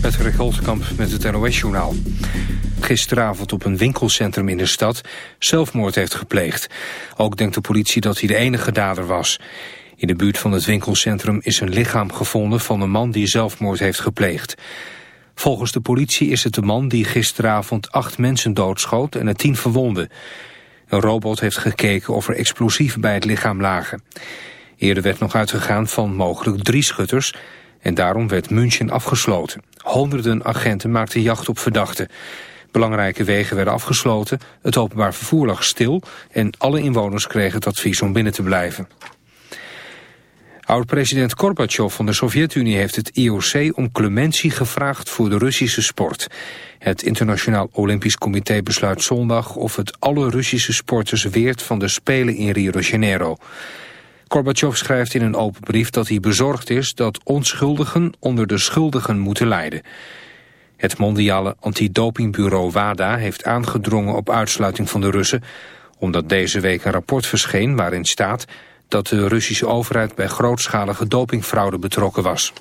Patrick Holtkamp met het NOS-journaal. Gisteravond op een winkelcentrum in de stad zelfmoord heeft gepleegd. Ook denkt de politie dat hij de enige dader was. In de buurt van het winkelcentrum is een lichaam gevonden van een man die zelfmoord heeft gepleegd. Volgens de politie is het de man die gisteravond acht mensen doodschoot en er tien verwonden. Een robot heeft gekeken of er explosieven bij het lichaam lagen. Eerder werd nog uitgegaan van mogelijk drie schutters en daarom werd München afgesloten. Honderden agenten maakten jacht op verdachten. Belangrijke wegen werden afgesloten, het openbaar vervoer lag stil... en alle inwoners kregen het advies om binnen te blijven. Oud-president Gorbachev van de Sovjet-Unie heeft het IOC om clementie gevraagd voor de Russische sport. Het Internationaal Olympisch Comité besluit zondag of het alle Russische sporters weert van de Spelen in Rio de Janeiro. Gorbachev schrijft in een open brief dat hij bezorgd is dat onschuldigen onder de schuldigen moeten lijden. Het mondiale antidopingbureau WADA heeft aangedrongen op uitsluiting van de Russen, omdat deze week een rapport verscheen waarin staat dat de Russische overheid bij grootschalige dopingfraude betrokken was.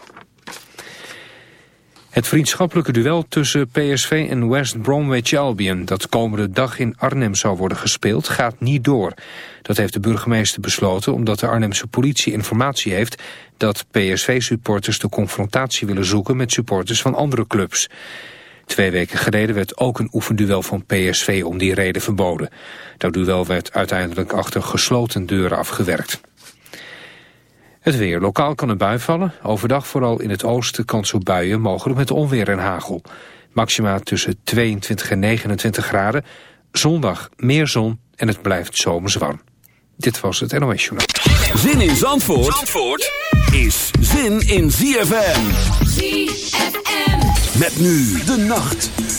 Het vriendschappelijke duel tussen PSV en West Bromwich Albion... dat komende dag in Arnhem zou worden gespeeld, gaat niet door. Dat heeft de burgemeester besloten omdat de Arnhemse politie informatie heeft... dat PSV-supporters de confrontatie willen zoeken met supporters van andere clubs. Twee weken geleden werd ook een oefenduel van PSV om die reden verboden. Dat duel werd uiteindelijk achter gesloten deuren afgewerkt. Het weer. Lokaal kan een bui vallen. Overdag vooral in het oosten kans op buien, mogelijk met onweer en hagel. Maxima tussen 22 en 29 graden. Zondag meer zon en het blijft zomers warm. Dit was het NOS Journal. Zin in Zandvoort, Zandvoort is zin in ZFM. ZFM. Met nu de nacht.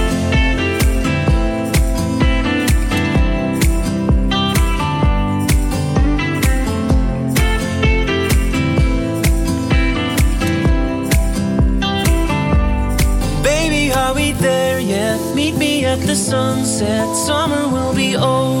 the sunset, summer will be over.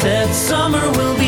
said summer will be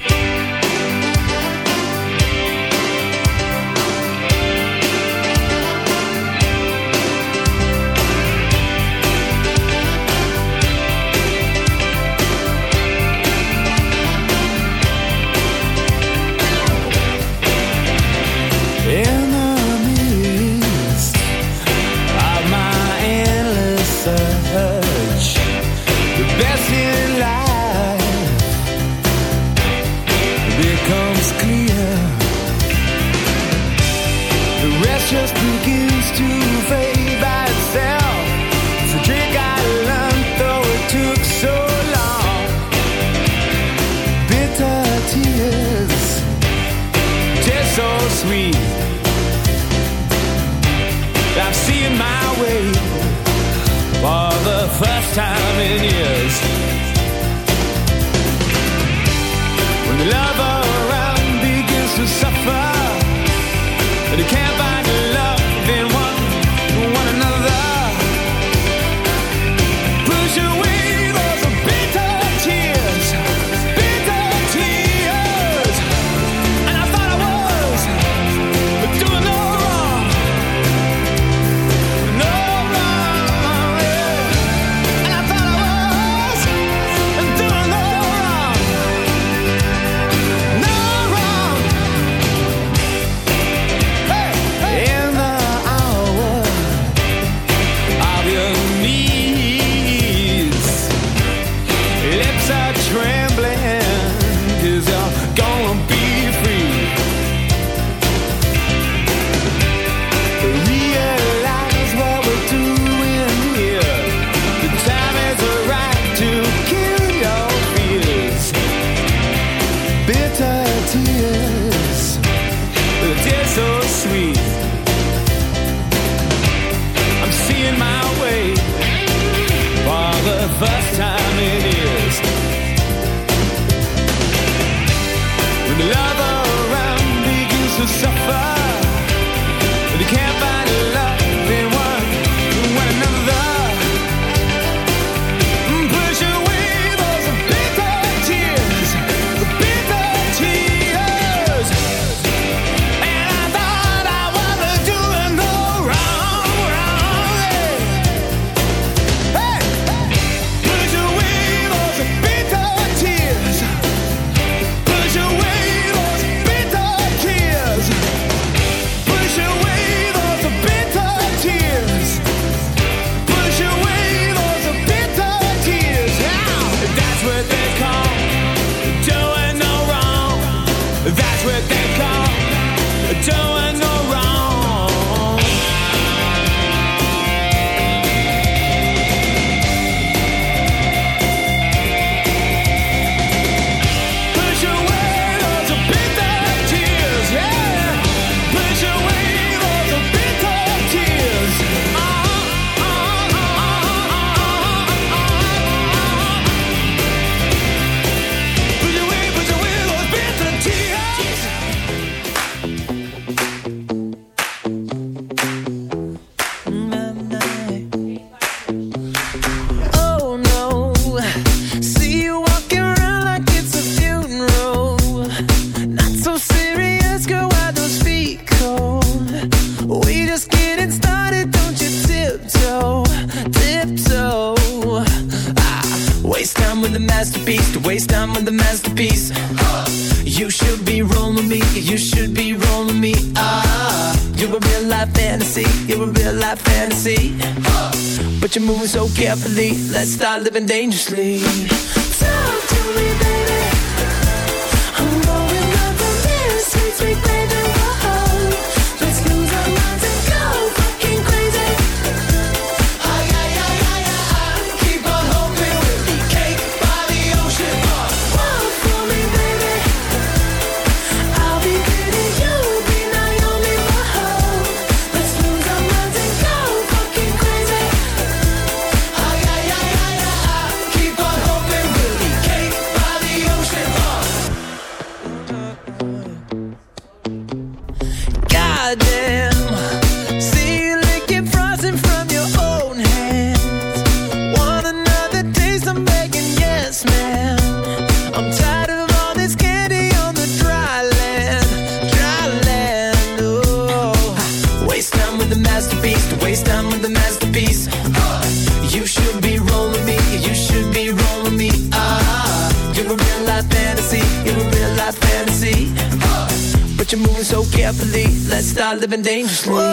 for the first time in years. When the love living dangerously.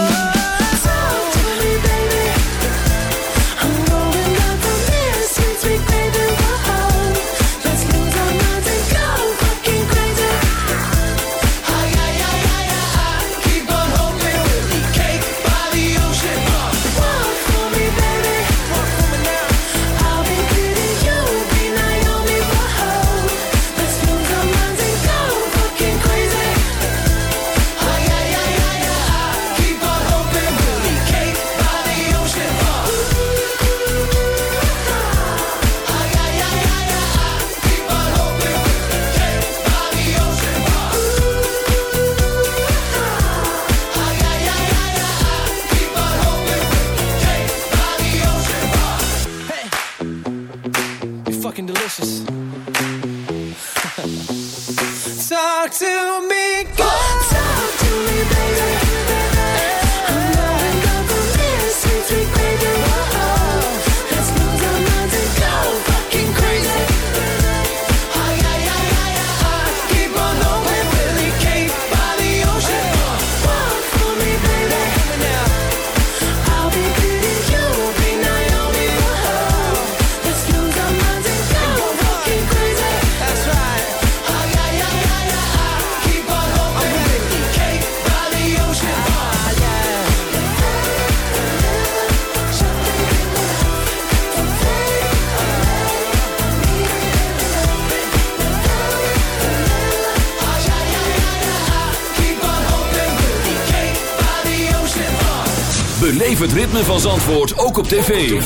ritme van Zandvoort ook op tv.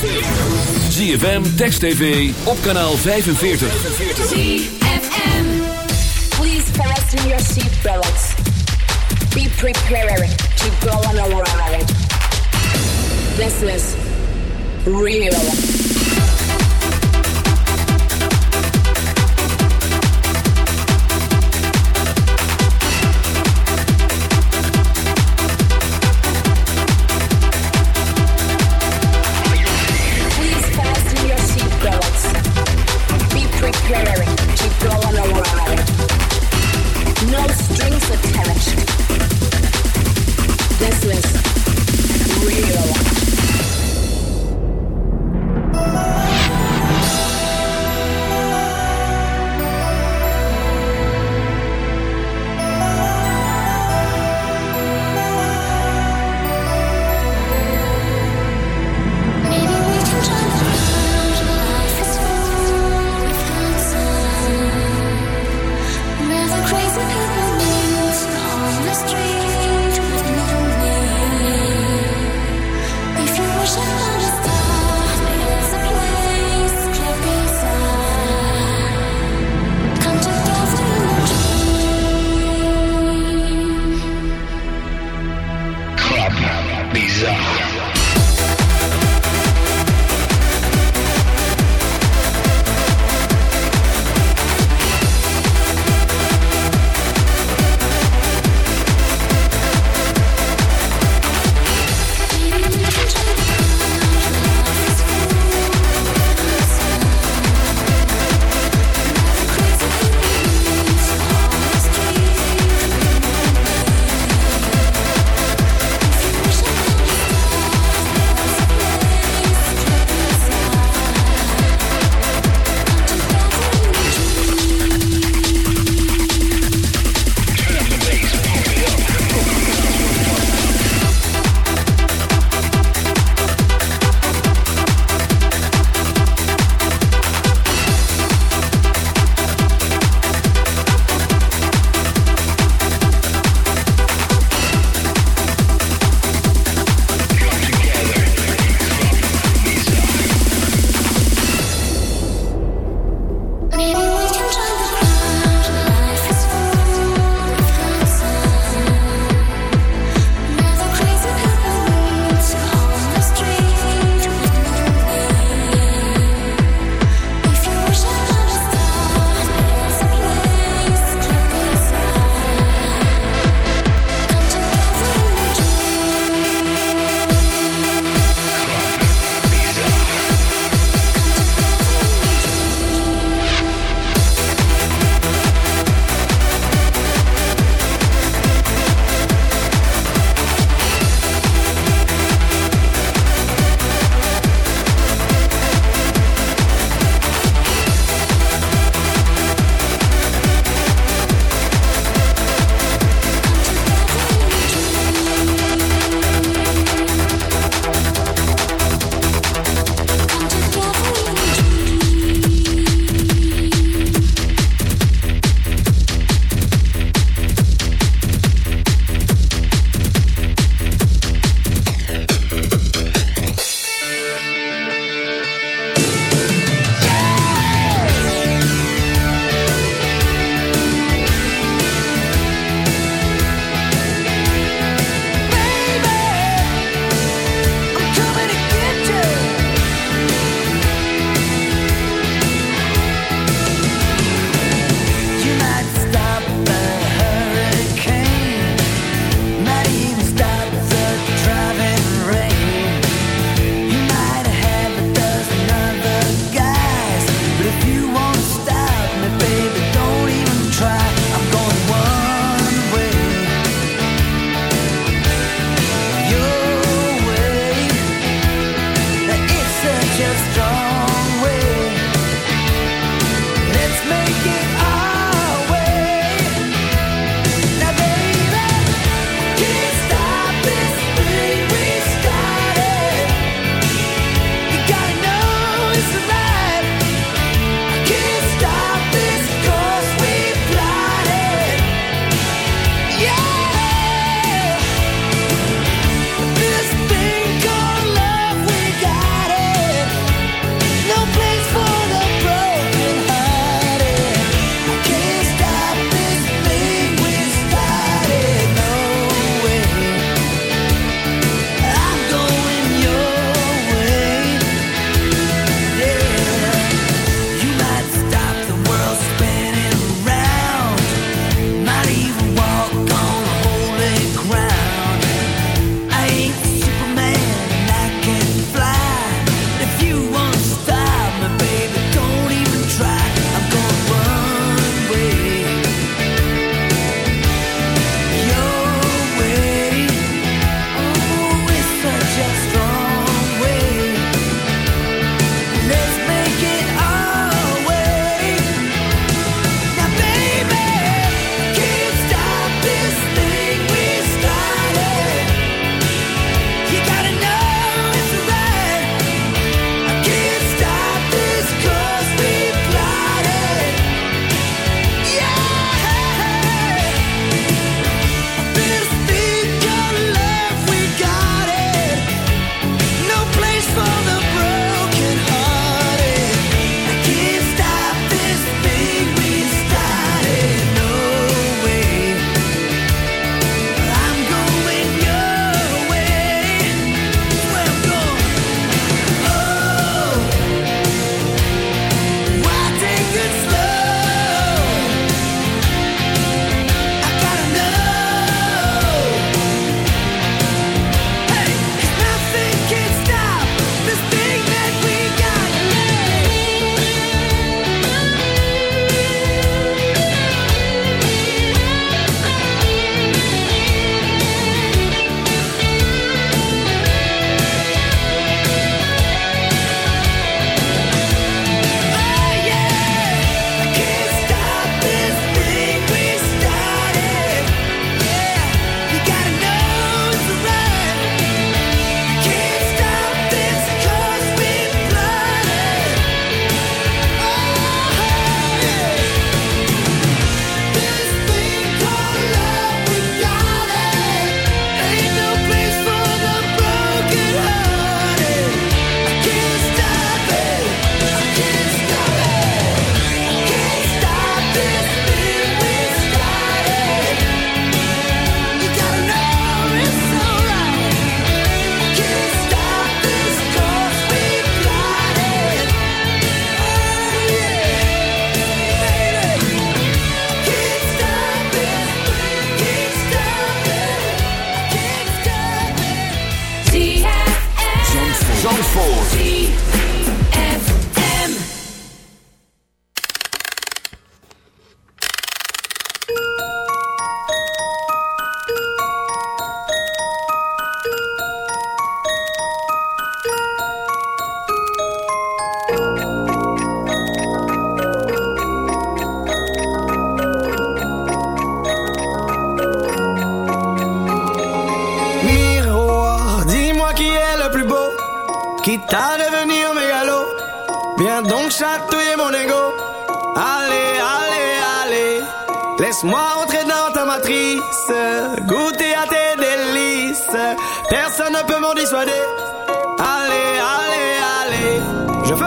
ZFM, Text TV, op kanaal 45. ZFM. Please fasten your seat seatbelts. Be prepared to go on a ride. This is real.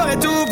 Ferai tout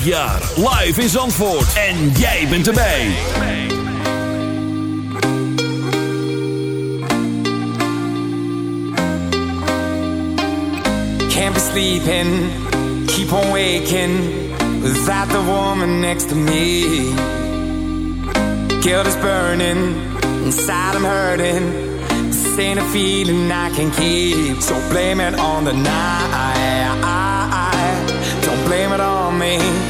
25 jaar. Live in Zandvoort. En jij bent erbij. Can't be sleeping. Keep on waking. Without the woman next to me. Guilt is burning. Inside I'm hurting. This ain't a feeling I can keep. So blame it on the night. Don't blame it on me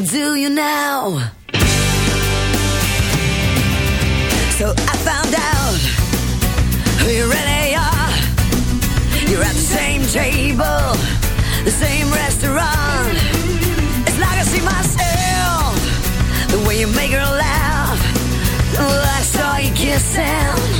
gonna do you now? So I found out who you really are. You're at the same table, the same restaurant. It's like I see myself, the way you make her laugh. Well, I saw you kissing.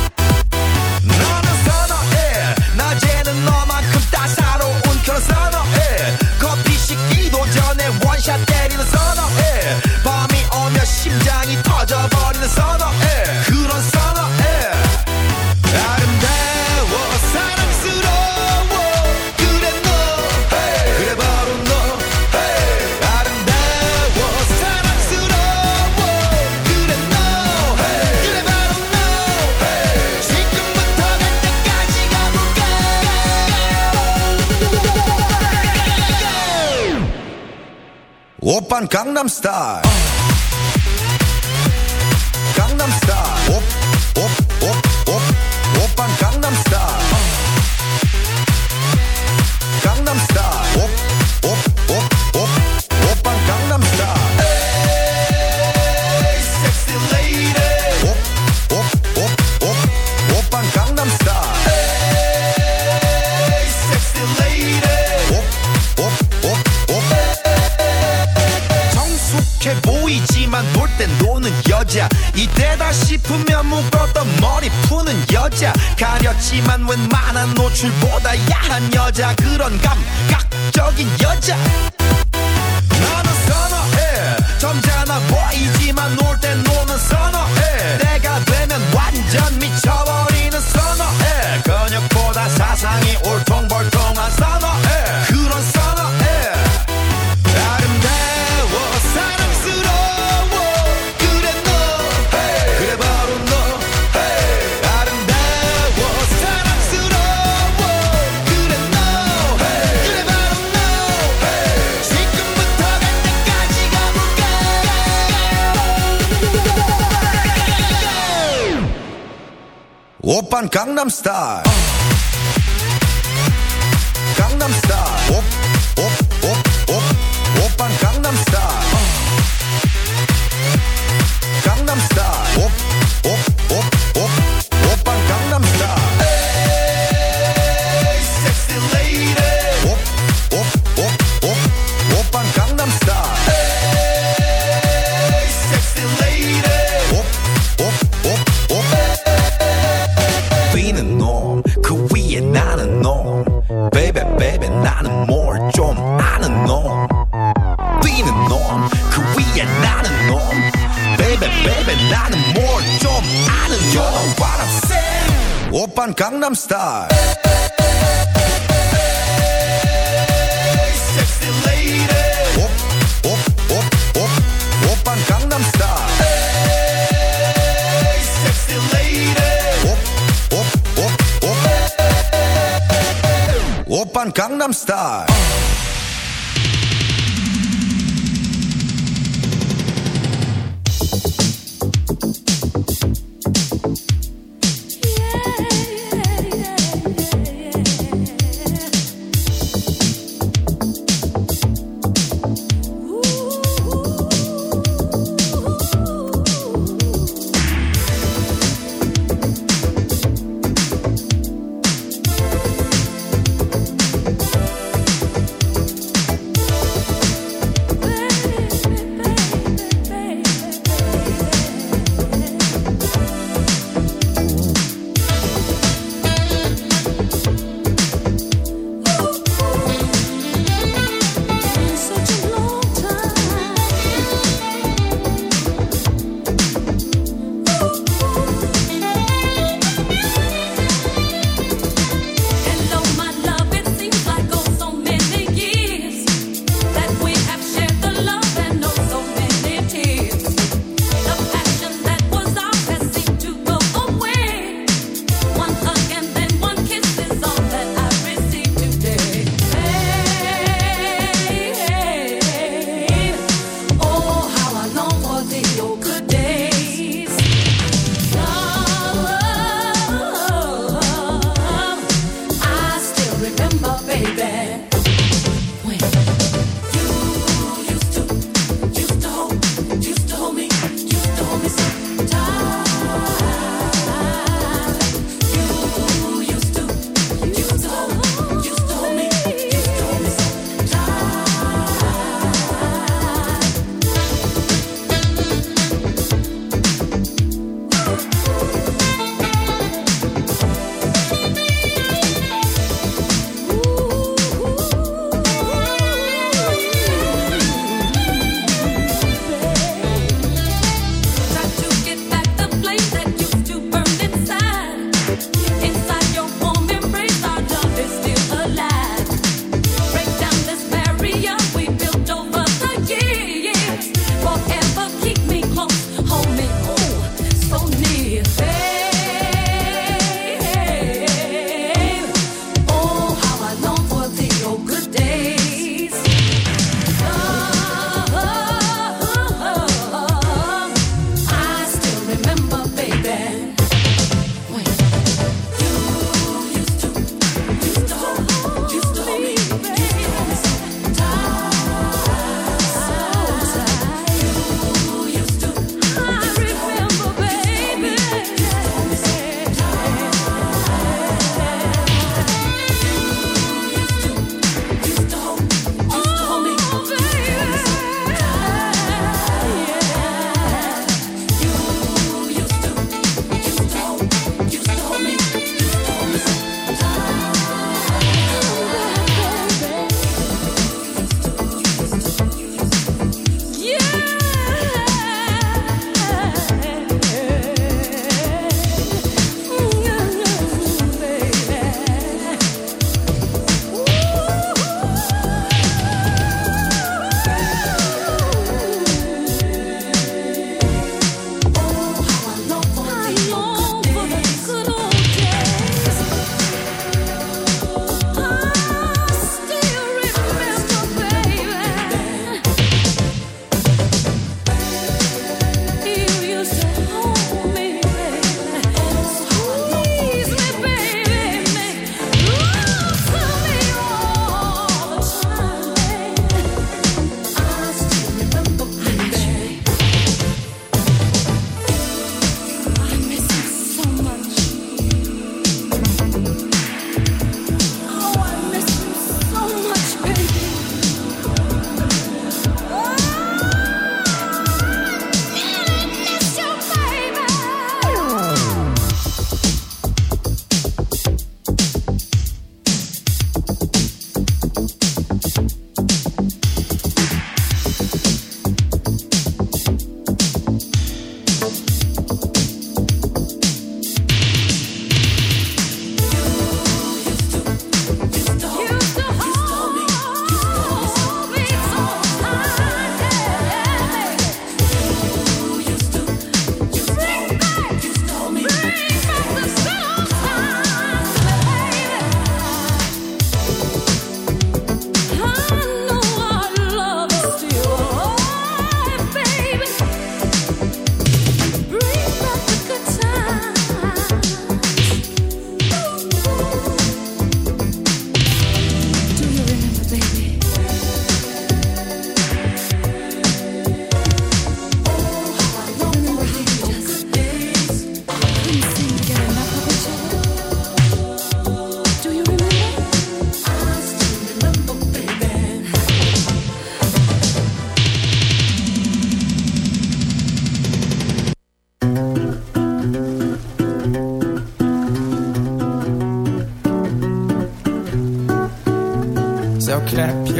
I'm star. I'm star.